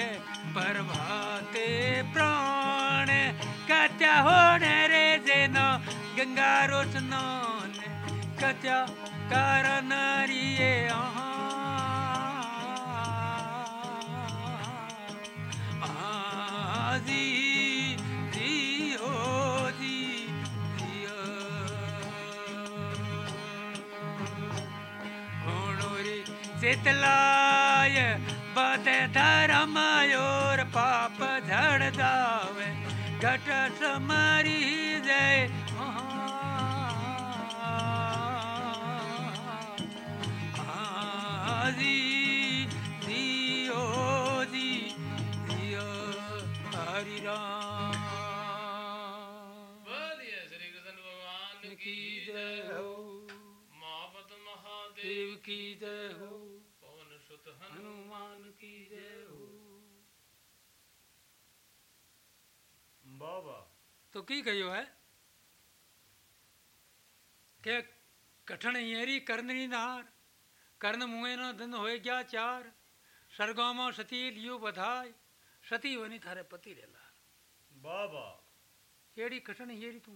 जय प्रभाते प्राण, कत्या होने रे जेनो, गंगा रोशनान कत्या कारण रिए आजी, जी हो जी, जिया। होणोरी शीतलाय बद धर्म घट समरी जय। आजी दियो जी दियो हरि राम। श्री कृष्ण भगवान की जय हो। महापत महादेव की जय हो। पवन सुत हनुमान हनुमान की जय हो। बाबा। तो की कहो है? के कठण येरी करनरी नार कर्ण मुए न धन होए क्या चार सरगामा सती लियो बधाय सती वनी थारे पति रेला बाबा। येड़ी कठण येरी तू?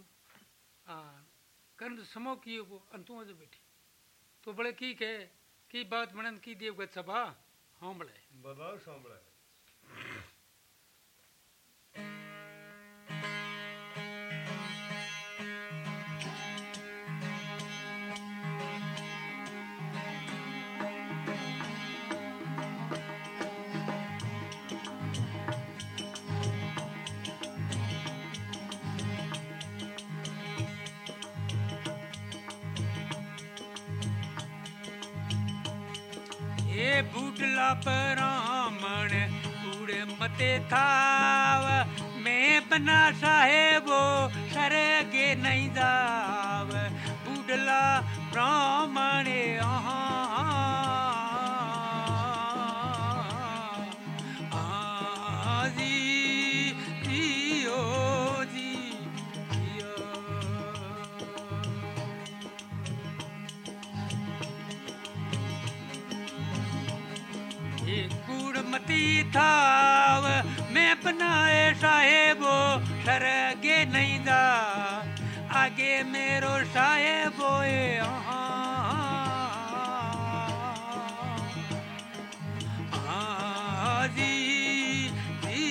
आ कर्ण समो कियो वो अंतु अज बैठी। तो बड़े की के की बात मनन की देव गत सभा? हाँ बड़े बताओ बूटला पूरे मते थाव मैं बना साहेबो सर गे नहीं जाव। बूटला सरगे नहीं जा आगे मेरो साहेबो ए आजी जी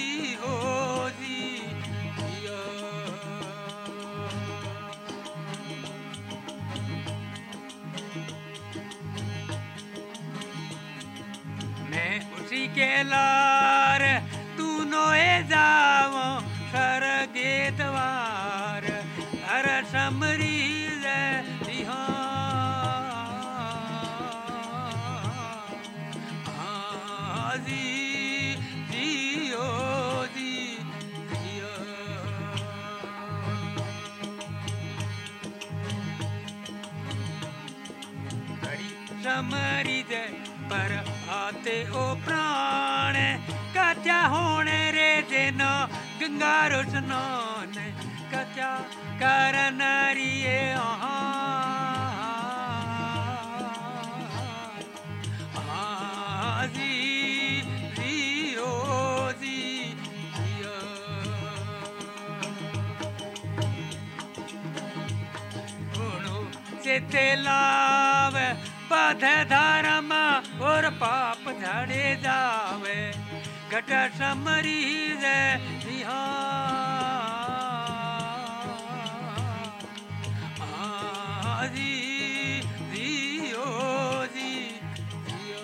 मैं उसी के लार ओ प्राण, कत्या होने रे दिन गंगा रोशनान कत्या करन रिए जी जियो जी जियो गुणु लाव पथ धर्म और झड़े जावे, घट समरी जी जियो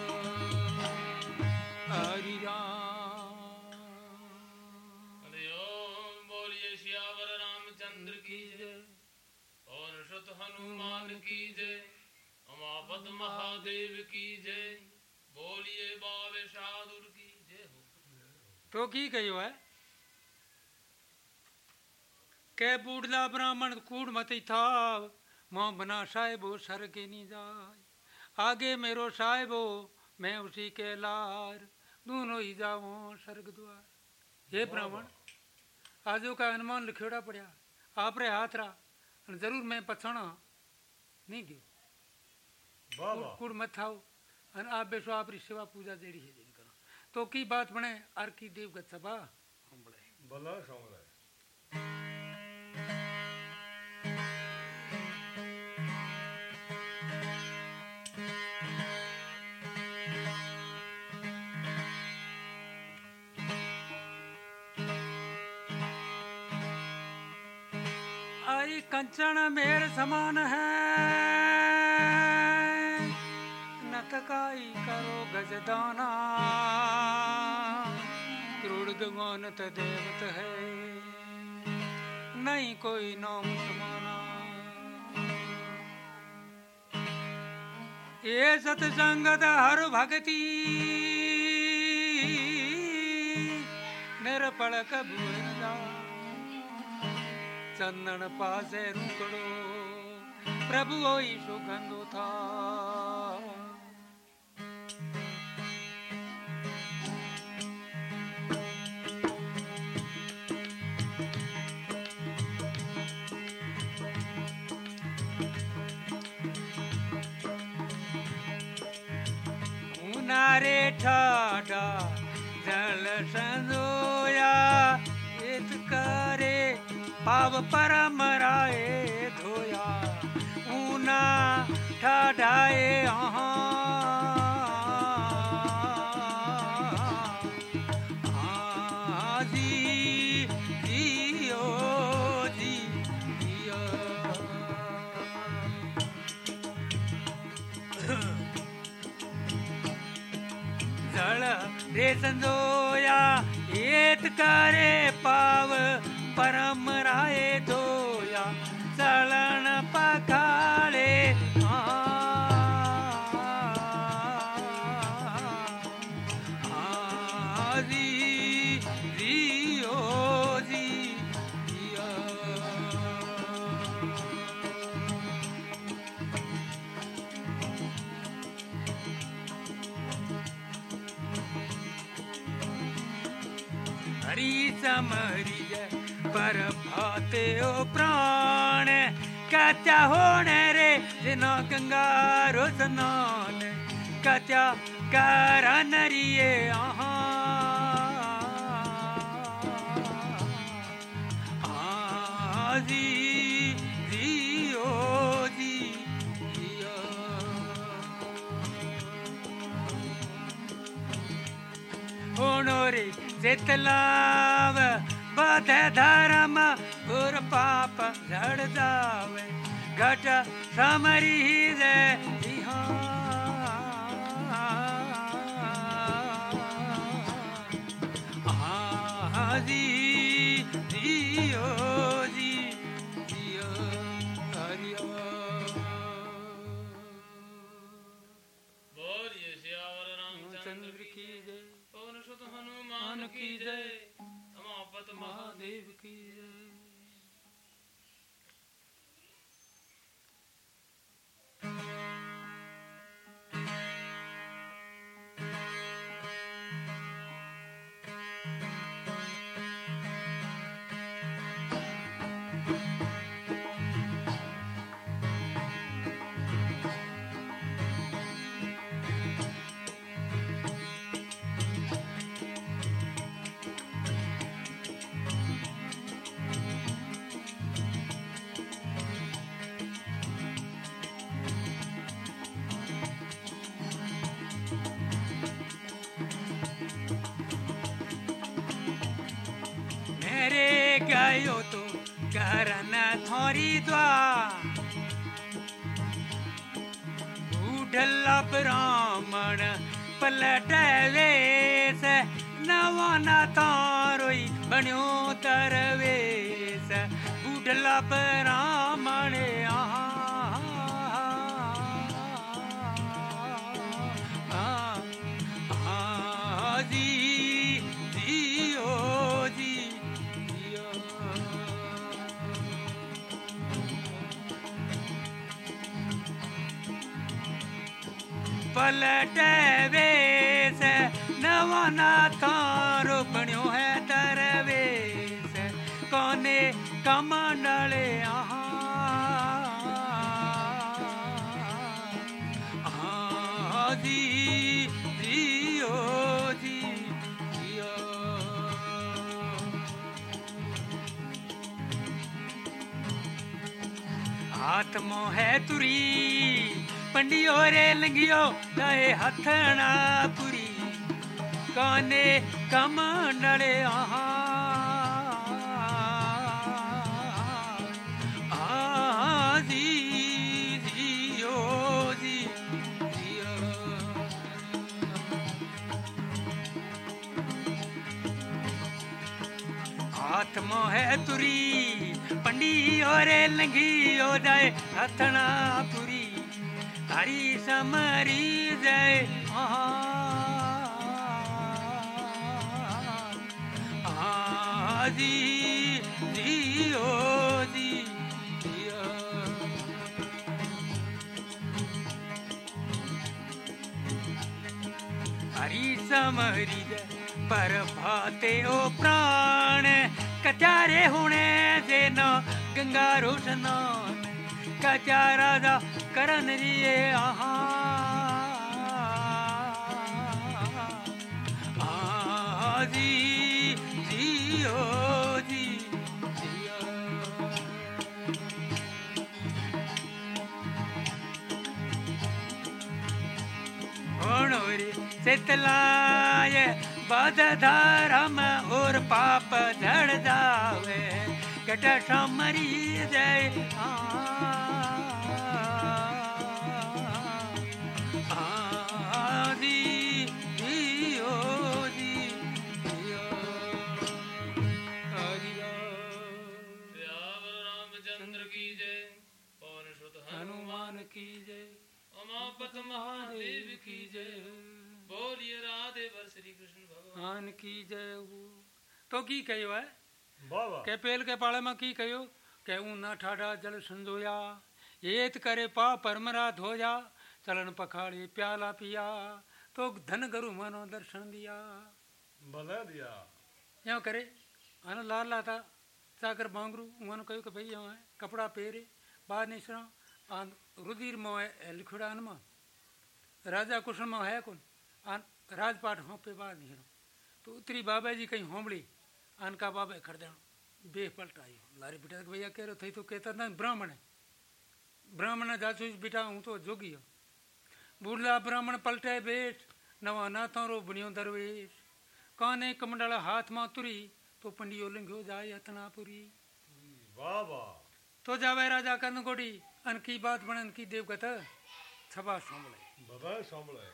हरि बोलिए सियावर रामचंद्र की जय, और हनुमान की जय उमापत महादेव की जय। बोलिए की जय हो? तो की कहो है के बूढ़ला ब्राह्मण कूड़ मत था मोह बना साहेबो सर के नी जाय। आगे मेरो साहेबो मैं उसी के लार। दोनों ही जावो स्वर्ग द्वार हे ब्राह्मण आजो का अनुमान लिखेड़ा पड़ा आप रे हाथ रा ज़रूर मैं पछाणा। नहीं गयो कूड़ मत थाओ अन आप बेसो आपरी सेवा पूजा जेड़ी है जिन करो तो की बात बने आर की देवगत सभा भला सॉन्ग है आई कंचन मेर समान है नतकाई करो गजदाना। क्रूड़ दुगोनत देवत है। नहीं कोई नाम समाना। ये सतसंगत हर भक्ति। निरपड़ कबूर जा। चंदन पासे रुकड़ो। प्रभु ओई सुगंधो था उनारे ठाडा जल संजोया इत करे पाव परम राय धोया। ऊना ठाडाए जी संजोया येत करे कत्या होने रे जिनो गंगारो स्नान कत्या कर नरिये आहा। आजी जियो होणोरे जेतलाव, बध धर्म, गुर पाप, झड़ जावे। घट समरी जे जी जियो जी जियो हरिओ बोलिए सियावर रामचंद्र चंद्र की जय। पवन सुत हनुमान की जय। रमापत महादेव महादेव की जय। गयो तो करन थोरी द्वा ढल्ला ब्राह्मण पलट वेश नवाना तारोई बन्यो तरवेश बूढ़ला ब्राह्मण पलटे वेश नवनाथा रुकण्यो है दरवेश। कोने कमंडले आहा? जी, जियो जी, जियो। हाथ है तुरी पंडियो रे लंगियो दए हथना पुरी कने कम नड़े आहा आत्मा है तुरी पंडी और लंगी ओ दाए हथना पुरी हरी समरी जय आदि दियो दी हरी समरी जय पर भाते ओ प्राण कचारे हुणे देना गंगा रोशना कचारा दा ਉਹ ਪ੍ਰਾਣ ਕਚਾਰੇ ਹੁਣੇ ਜੇ ਨਾ ਗੰਗਾ ਰੋਸ਼ਨਾਨ ਕਚਾਰਾ ਦਾ ਕਰਨ ਰੀਏ ਆਹਾ ਆ ਜੀ ਜੀ ਓ ਜੀ ਜੀ ਓ। होणोरी शीतलाय बद धर्म और पाप झड़ जावे गट समरी जय आ आ, भगवान की जय। उमापत महादेव की जय। बोलिए राधे पर श्री कृष्ण भगवान की जय हो। तो की कहो है? के पेल के पाड़े में की कहो के ऊना ठाडा जल संजोया येत करे पा परमरा धोया चलन पखाड़ी प्याला पिया तो धन गुरु मानो दर्शन दिया। भला दिया। यहाँ करे? हन लाल लाता चाकर बांगरू उन्होंने कहो कि भाई यहाँ है कपड़ा पेरे बाहर नहीं सुना आन रुधिरमा लिखुड़ानमा राजा कुशनमा है कौन? आन राजपाट राजपाठ होंपे बाद हीरो तो उतरी बाबा जी कहीं होमड़ी आन का बाबा खड़ देनो बेह पलट आई लारी बेटा भैया कह रहे थे तो कहता ना ब्राह्मण है। ब्राह्मण है जाचो बिटा हूँ तो जोगी हो। बूढ़ा ब्राह्मण पलटे बेठ नवा नाथों रो बनियो दरवेश। है कमंडला हाथ मातुरी तो पंडियो हो जाए हथनापुरी। वाह वाह। तो जावे राजा कनगोड़ी અનકી વાત પણ અનકી દેવગત છબા સાંભળે બાબા સાંભળે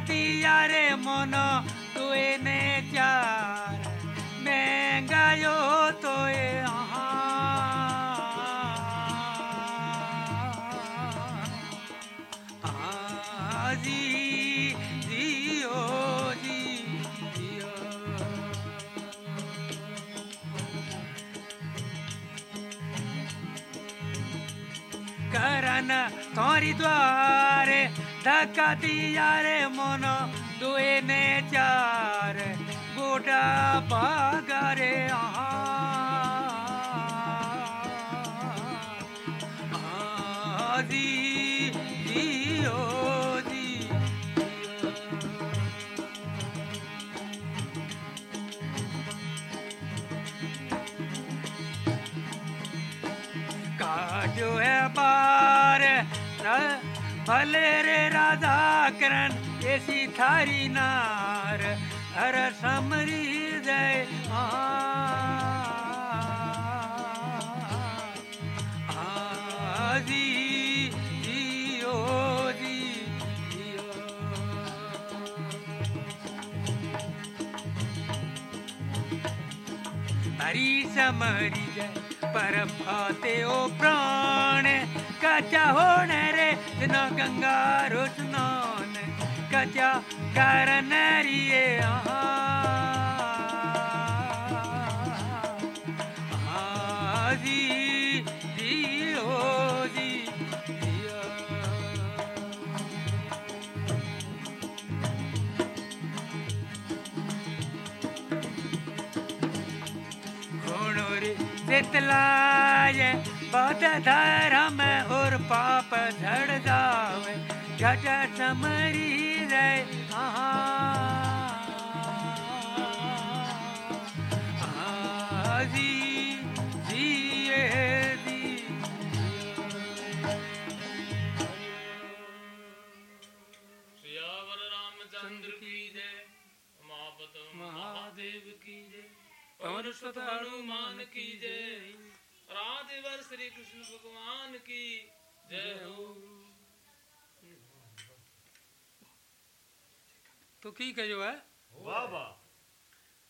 दिया रे मोनो, तुए ने चार। मैं गयो तो जी जी जी तोरी द्वारे धक्का दिया रे मोनो दुए ने चार गोडा भागा रे आहा आ, जी है पार भले करण ऐसी थारी नार, हर समरी जय हरी समरी जय, पर भाते ओ प्राण, कचा होण रे न गंगा रो स्नान कचा करन रिए आहा। जी जी, हो, जी जिया घोड़ोरे चितलाए बहुत धर्म और पाप झड़ जावे। झट समरी और श्रद्धा हनुमान की जय। राधे वर श्री कृष्ण भगवान की जय हो। तो की कहो है? वाह वाह।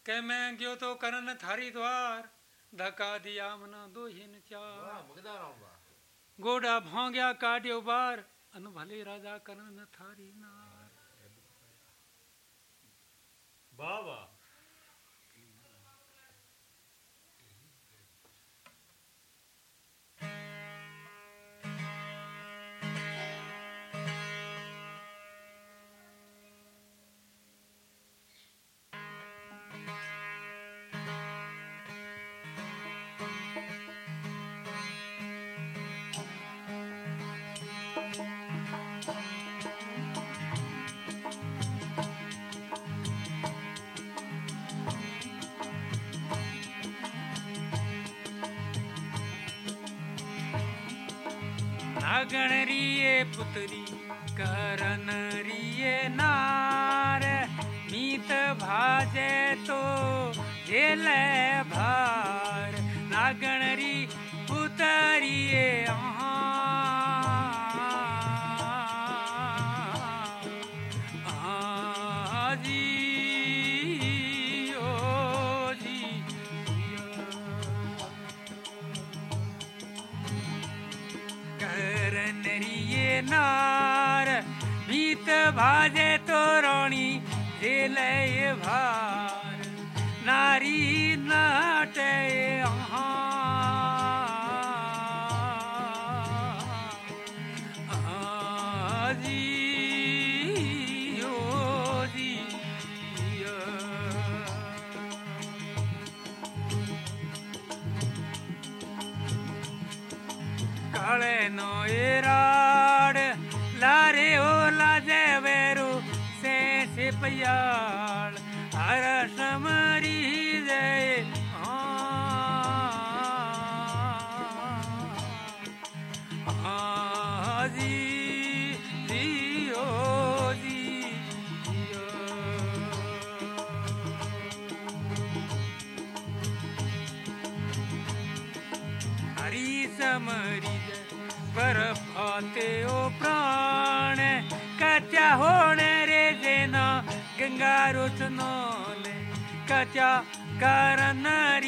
कह मैं गयो तो करन थारी द्वार धक्का दिया मना दो हिन चार गोड़ा भांग्या काट्यो बार अन भले राजा करन थारी नार। बाबा सागण रिये पुतरी करण रिये नार। मीत भाजे तो झेले भार। नागण री पुतरिये समरिद परभाते ओ प्राण कच्या होणे रे जेना गंगा रोचनोले कच्या करणारी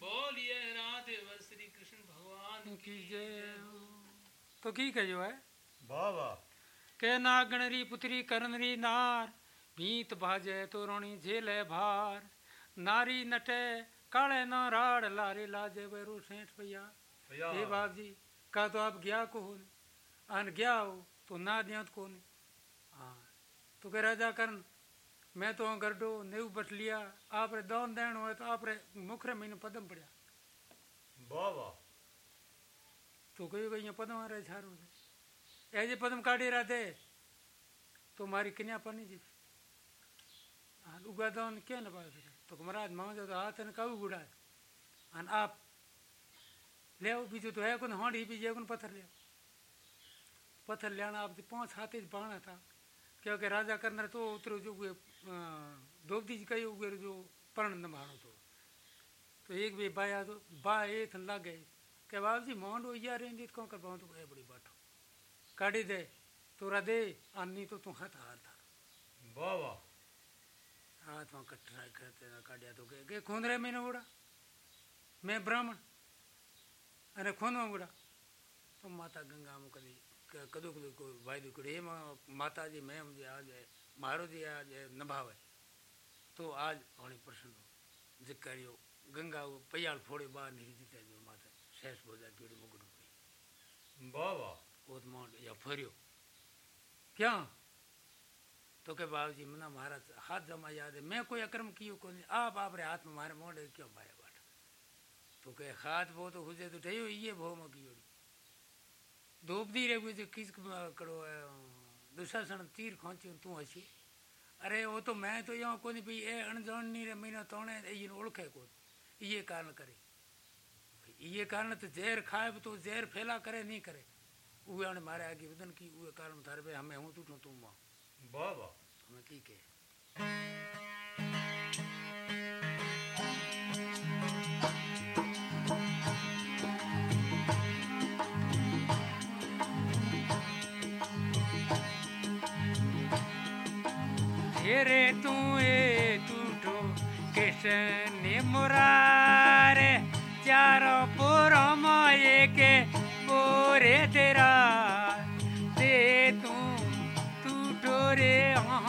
बोलिए राधे श्री कृष्ण भगवान की जय। तो की है? जो है बाबा के नागणरी पुत्री करणरी नार भीत भाजे तो रोणी झेले भार। नारी नटे काले ना राड लारे लाजे बैरू सेठ भैया। हे बाप जी का तो आप गया को हो अन गया हो तो ना दिया तो कौन हाँ तो के राजा करण मैं तो गरडो नेव बट लिया। आपरे दान देन हो तो आपरे मुखरे मैंने पदम पड़या। वाह वाह तो कई कई पदम आ रहे झारो ऐ जे पदम काटी रहते तो मारी किन्या पनी जी हाँ उगा दान क्या न पाया फिर? तो कुमाराज मांग जाता तो हाथ ने कहू गुड़ा हाँ आप ले आओ बीजू तो है कुन हाँ ढी बीजू कुन पत्थर ले पत्थर ले आप जी पाँच हाथे जी बाना था। क्योंकि राजा करना तो उतरू जो अं, द्रौपदी जी का योग जो पर्ण मारो तो तो एक बे बाया तो बा ए थन लग गए के बाबू जी मोहन हो या रेंज कौन कर पाऊँ तो कहे बड़ी बाटो काढ़ी दे तोरा दे आनी तो तू हाथ हार था वाह वाह। हाथ वहाँ कट्टा करते ना काटिया तो गए गए खोंदरे मैंने उड़ा। मैं ब्राह्मण अरे खोंदवा उड़ा। तो माता गंगा में कदी कदू कदू को भाई दुकड़े माता जी मैं मुझे आ जाए મારો જે આજે નભાવે તો આજ ઘણી પ્રસન્ન જકારીઓ ગંગા પૈયાળ ફોડે બહાર નીકળી દીધા જો માથે શેષ બોજા કીડી મુગડું પઈ वाह वाह ઓત મોંડ યા ફર્યો ક્યાં તો કે બાબજી મને મારા હાથ જમા યાદ है मैं कोई अक्रम कियो को नहीं आप आप रे हाथ में मारे मोड़े क्यों भाया बाट तो के हाथ वो तो हुजे तो ठयो ये भो में कियो धोपदी रे गुजे किस करो तीर खोंची तू हसी अरे वो तो मैं तो यहाँ कोनी भाई ए अणजान नहीं रे महीना तोड़े ये ओळखे को ये कारण करे ये कारण तो जहर खाए तो जहर फैला करे नहीं करे उहे हाणे मारे आगे वधन की उहे कारण थारे पे हमें हूँ तू तू माँ वाह वाह हमें की के तेरे तू ए टूटो कृष्ण मुरारे चारों माए के बोरे तेरा दे तू टूटो रे। हाँ,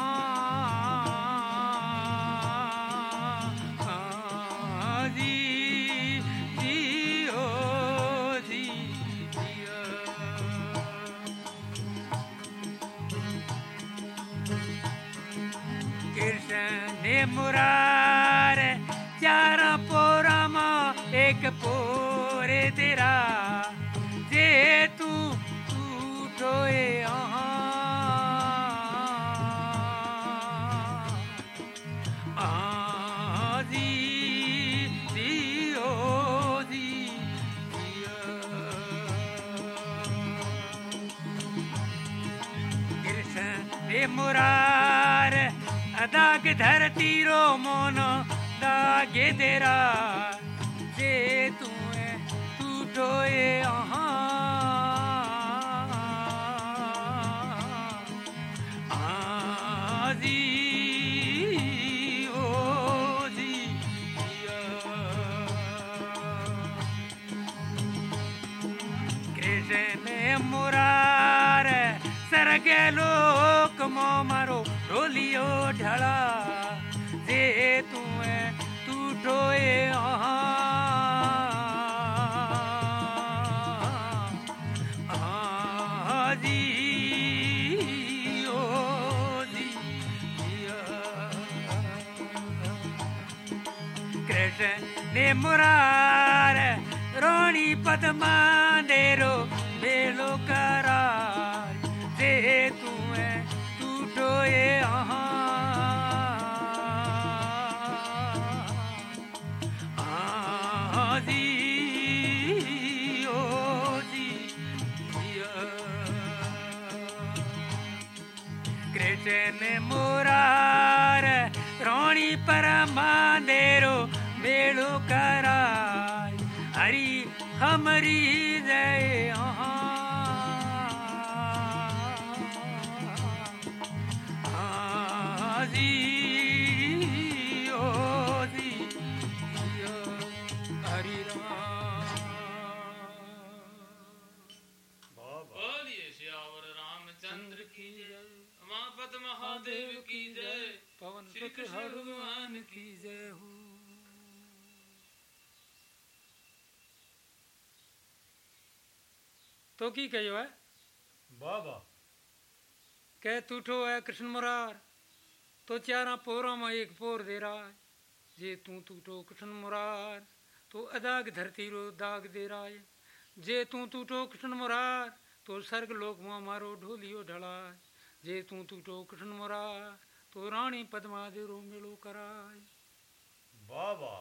कृष्ण रे मुरार। अदाग धरती रो मोनो दागे तेरा। जे तू तू टोए आजी ढोलियो ढला जे तू तू टोए आजी ओ जी कृष्ण मुरार रोणी पद्मा देरो बेलो करा जे तू तू टोए परमांदेरो बेड़ो कराय हरी हमारी जय आजी तो की कहो है? बाबा। कह तूठो है कृष्ण मुरार तो चारा पोरा में एक पोर दे रहा है। जे तू टूटो कृष्ण मुरार तो अदाग धरती रो दाग दे रहा है। जे तू टूटो कृष्ण मुरार तो स्वर्ग लोक मुआ मारो ढोलियो ढला जे तू टूटो कृष्ण मुरार तो रानी पदमा दे रो मेलो कराय बाबा।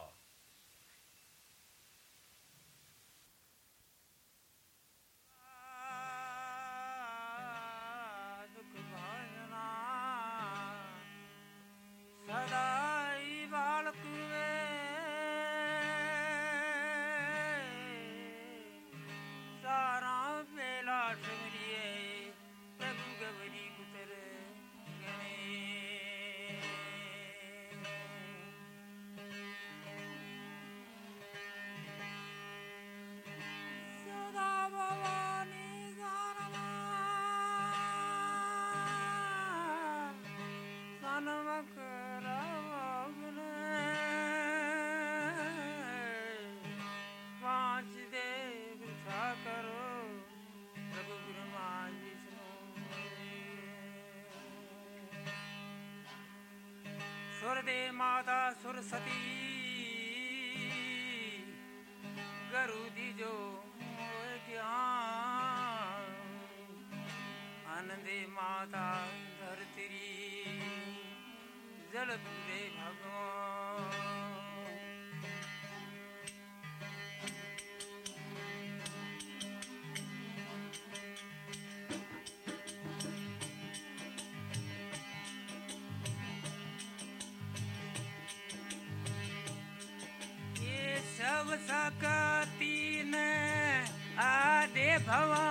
दे माता सुरसती गरु दीजो ज्ञान। आनंदे माता धरतरी जल पूरे भगवान। भव सकति न आदे भवा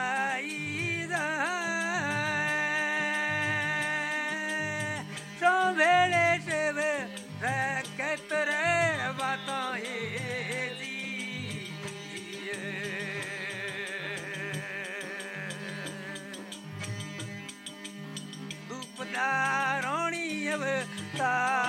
Ah.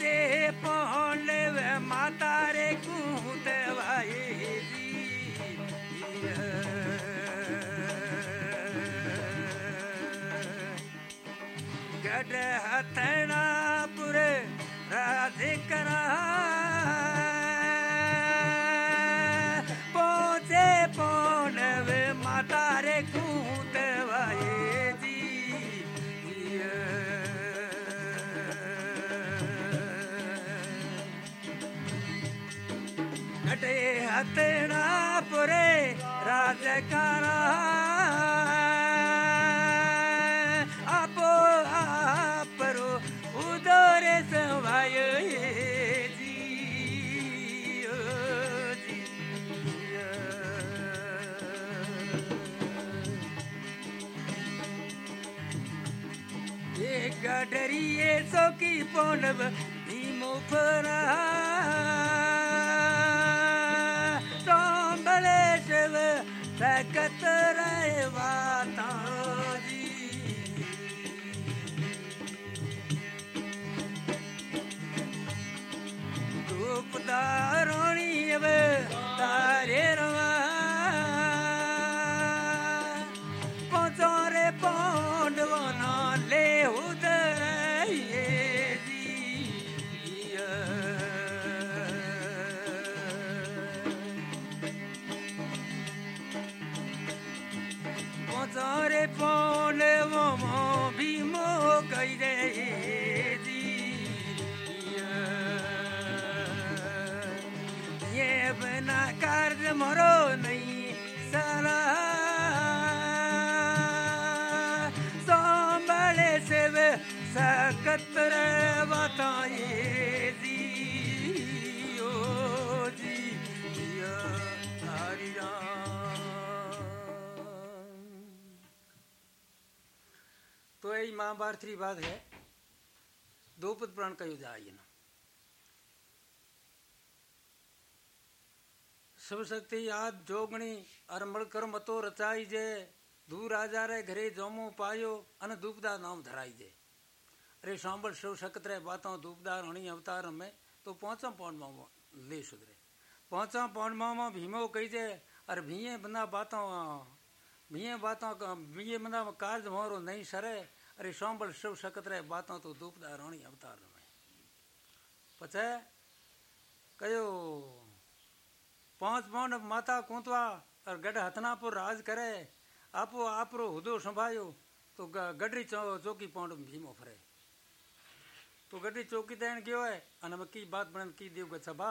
से पहले माता रे कूत भाई गढ़ हथना রে রাজকারা আপো আপরো উদরে সবাই डरिए सो की पोनब की बात है द्रौपद पुराण कहो जाए ना। सब शक्ति याद जोगणी अर मलकर मतो रचाई जे धू राजा रे घरे जोमो पायो, अन धूपदा नाम धराई जे। अरे सांबल शिव शक्त रे, बातों धूपदार हणी अवतार में तो पहुँचा पौन मामा, ले सुधरे। पहुँचा पौन मामा, भीमो कही जे, अरे भीए बंदा बातों, भीए बातों भीए बंदा कार्य मोरो नहीं सरे अरे सांबल शिव शक्त रे बातों तो धूपदार हणी अवतार में पछे कयो पाँच पांड माता कुंतवा और गढ़ हथनापुर राज करे आपो आपरो हुदो संभायो तो गडरी चौ, चौकी पांड भीमो फरे। तो गडरी चौकी देन गयो है अन में बात बन की देव गच्छा बा।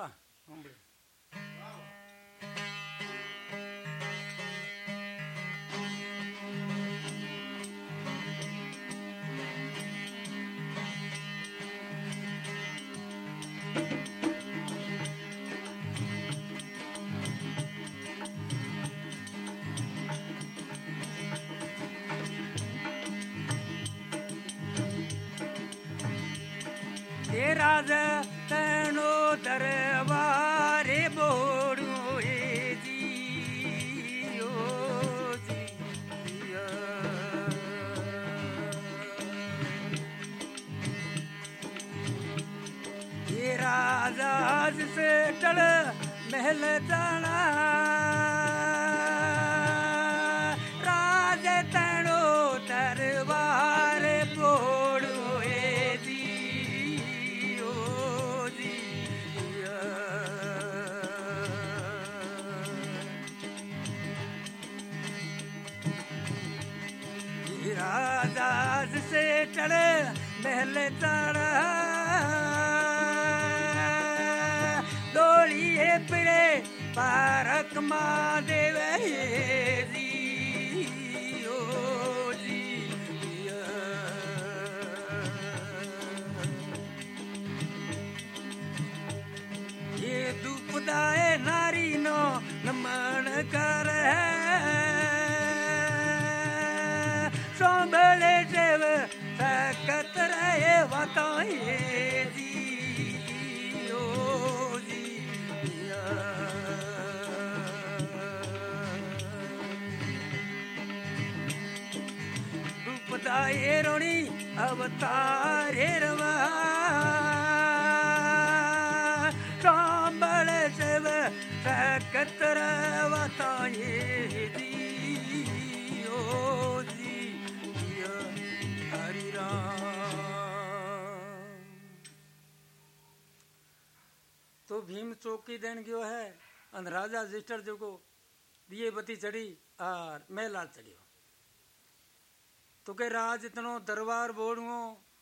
दुपदाए रोणी अवतारे रवा। सांबल शिव सकत रवताए जी ओ हरि राम। तो भीम चौकी देन गयो है, अन राजा जिस्टर जो को दिए बती चढ़ी और महलाल चढ़ियो। तो के राज इतनो दरबार बोड़ुओ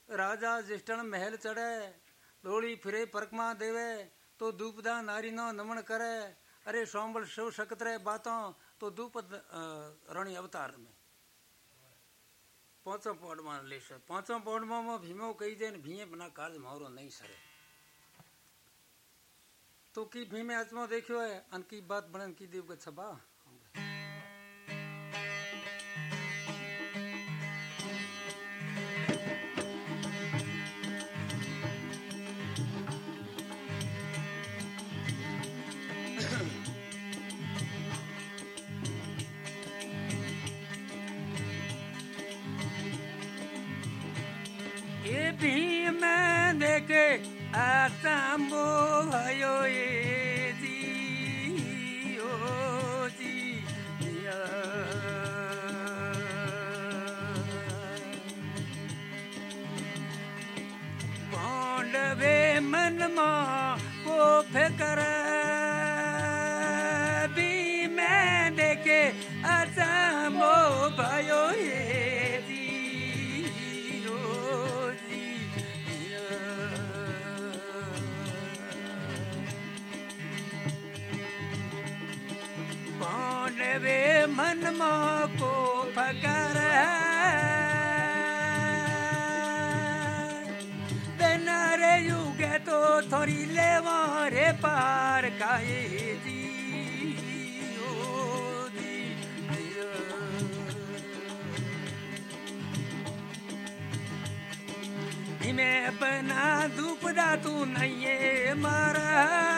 राजा जिष्टन महल चढ़े, डोली फिरे परकमा देवे तो दूपदा नारी नो नमन करे। अरे सोमबल शिव सकत रे बातों तो दूपद रणी अवतार में। पाँचों पौड़ में ले सर पाँचों पौड़ में भीमो कही दे भीए बना कार्य मोरो नहीं सरे। तो की भीमे आत्मा देखियो है अन की बात बनन की देव का छबा? आसाम्बो भयो जी मनमा को फकर रे युगे तो थोड़ी लेवा रे पार काए जी मैं अपना दुपदा तू नहीं मारा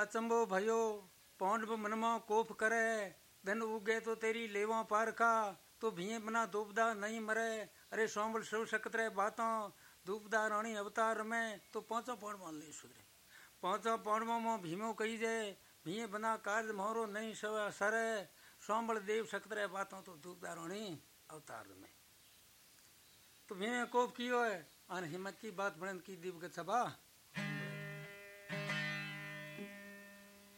अचंबो भयो, पौंड मनमा कोफ करे, धन उगे तो तेरी लेवा पारखा तो भिये बना दूबदा नहीं मरे। अरे सोमल शिव सकतरे बातों दूबदा रानी अवतार में तो पाँचों पौंड मान ले सुधरे। पाँचों पौंडमो मो भीमो कही जे भिये बना कार्य मोरो नहीं सव सर। सोमल देव सकतरे बातों तो दूबदा रानी अवतार में। तो भीमे कोप कियो है? अन हिम्मत की बात बणन की दीप सभा।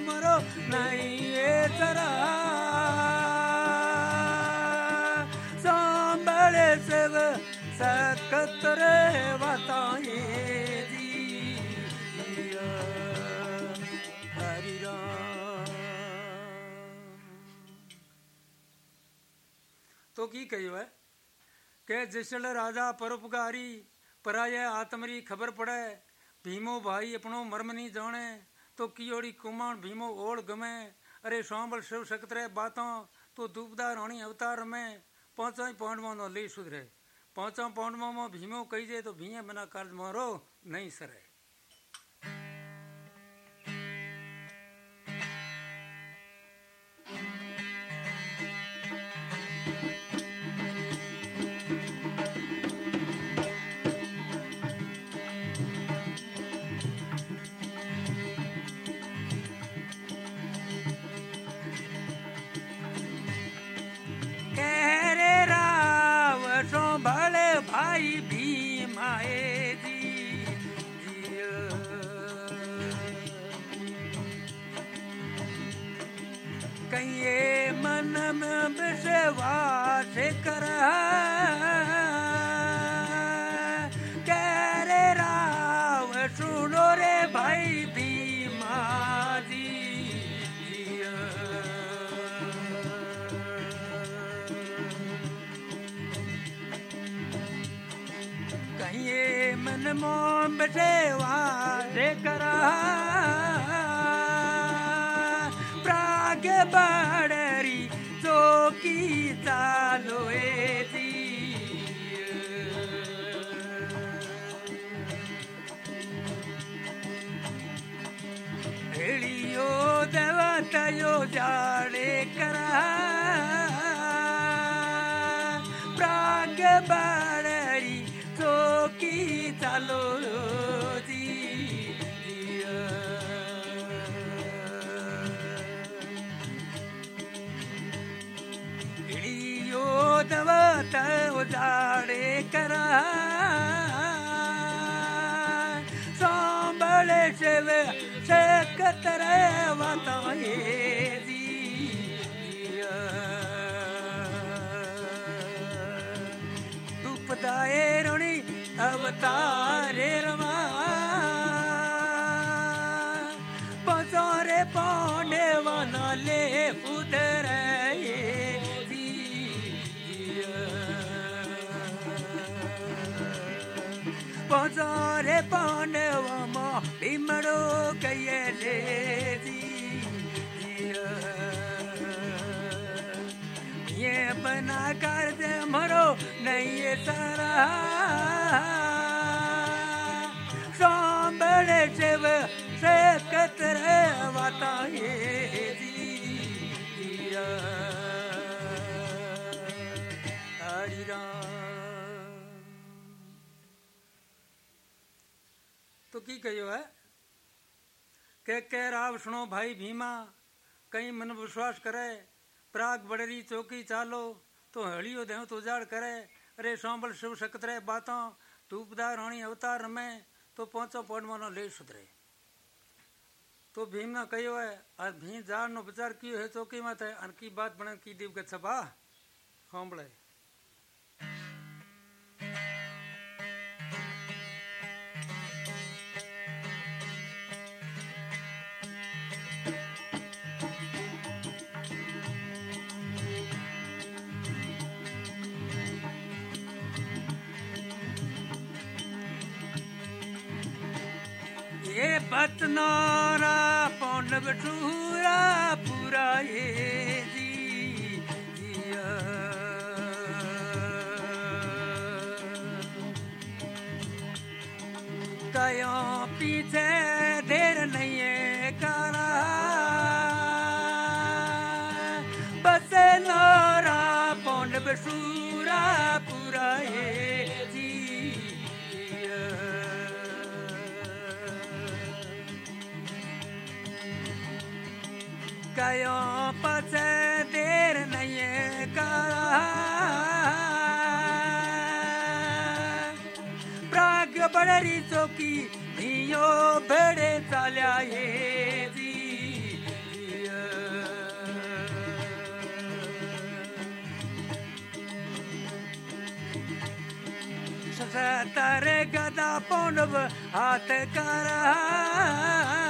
मरो नहीं ये जरा सांबड़े से सकत रे बताए तो की कही है के जिसल राजा परोपकारी, पराय आत्मरी खबर पड़े। भीमो भाई अपनो मर्म नहीं जाने तो कियोड़ी कुमाण भीमो ओढ़ गमे। अरे सांबल शिव शक्तरे बातों तो दुबदा रानी अवतार में पाँचों ही पांडवों नो ले सुधरे। पाँचों पांडवों में भीमो कही जाए तो भीए बिना कार्य मारो नहीं सरे। gebarari toki talodi ಇಳಿಯೋದವತ ಉದಾಡೆ ಕರ ಸಾಂಬಳೆ ಸೆವೆ ಸಕತರ ವತಯೇ दाए रुणी अवतारे रमा। बजारे पाने वाना ले उधर बजारे पाने वामा बिमड़ो गए ले दी बना कर दे मरो, नहीं ये सारा। सांबड़े शिव से कतरे वाता ये तो की कहो है? के कह राव, सुनो भाई भीमा, कहीं मन विश्वास करे प्राग बड़री चौकी चालो तो हलियो देव तो उजाड़ करे अरे सांबल शिव शक्तरे बातों धूपदार होनी अवतार में तो पहुंचो पौडमानो ले सुधरे तो भीम ने कहो है भीम जाड़ो नो विचार क्यों है चौकी में थे अनकी बात बने की दीव बा छबा सांभळे ये बतनारा पौंड बटूरा पूरा ये जी। कयो पछ देर नहीं करा प्राग बड़री चौकी धियो भेड़े चाल्या जी। गदा पौंडव हाथ कर।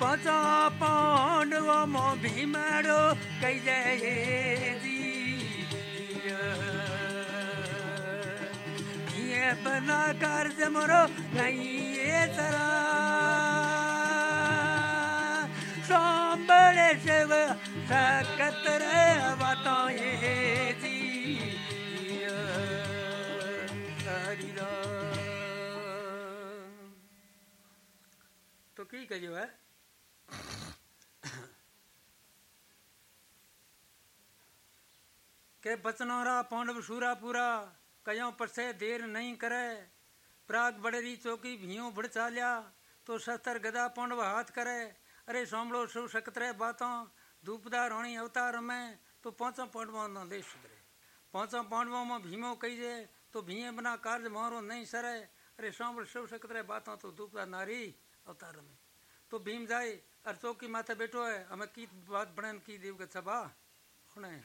पचा पांडव मो भीमड़ो कई जय जी। ये बना कार्य मरो नहीं ये सरा। सांबड़े शिव सकत रे बातों ये जी। हरि राम तो की कहियो है के बचनौरा पांडव सूरा पूरा, कयो परसे देर नहीं करे। प्राग बड़ेरी चौकी भियो बड़ चालिया तो शस्त्र गदा पांडव हाथ करे। अरे सोमड़ो शिव सकतरे बातों, धूपदा रोणी अवतार में तो पाँचों पांडवों नो देश सुधरे। पाँचों पांडवों में भीमो कही तो भीए बना कार्य मारो नहीं सरे। अरे सोमड़ शिव सकतरे बातों तो धूपदा नारी अवतार में। तो भीम जाए और चौकी माथे बैठो है, हमें की बात बने की देव के सभा? सुने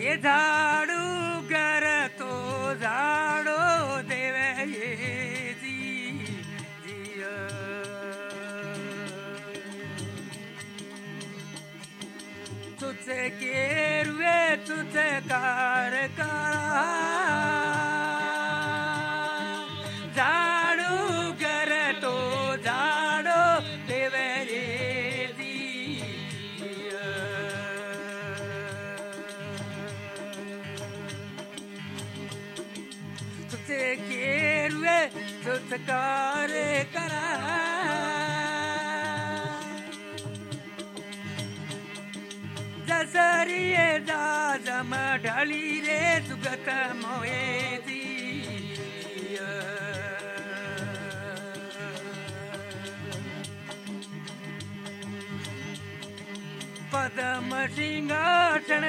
ये झाड़ू तुझे कार करा। झाड़ू कर तो झाड़ो, देवे ये जी तुझे के रुए तुझकार करा जसरिए दाजम ढली रे सुगत मोए दी पदम सिंहासन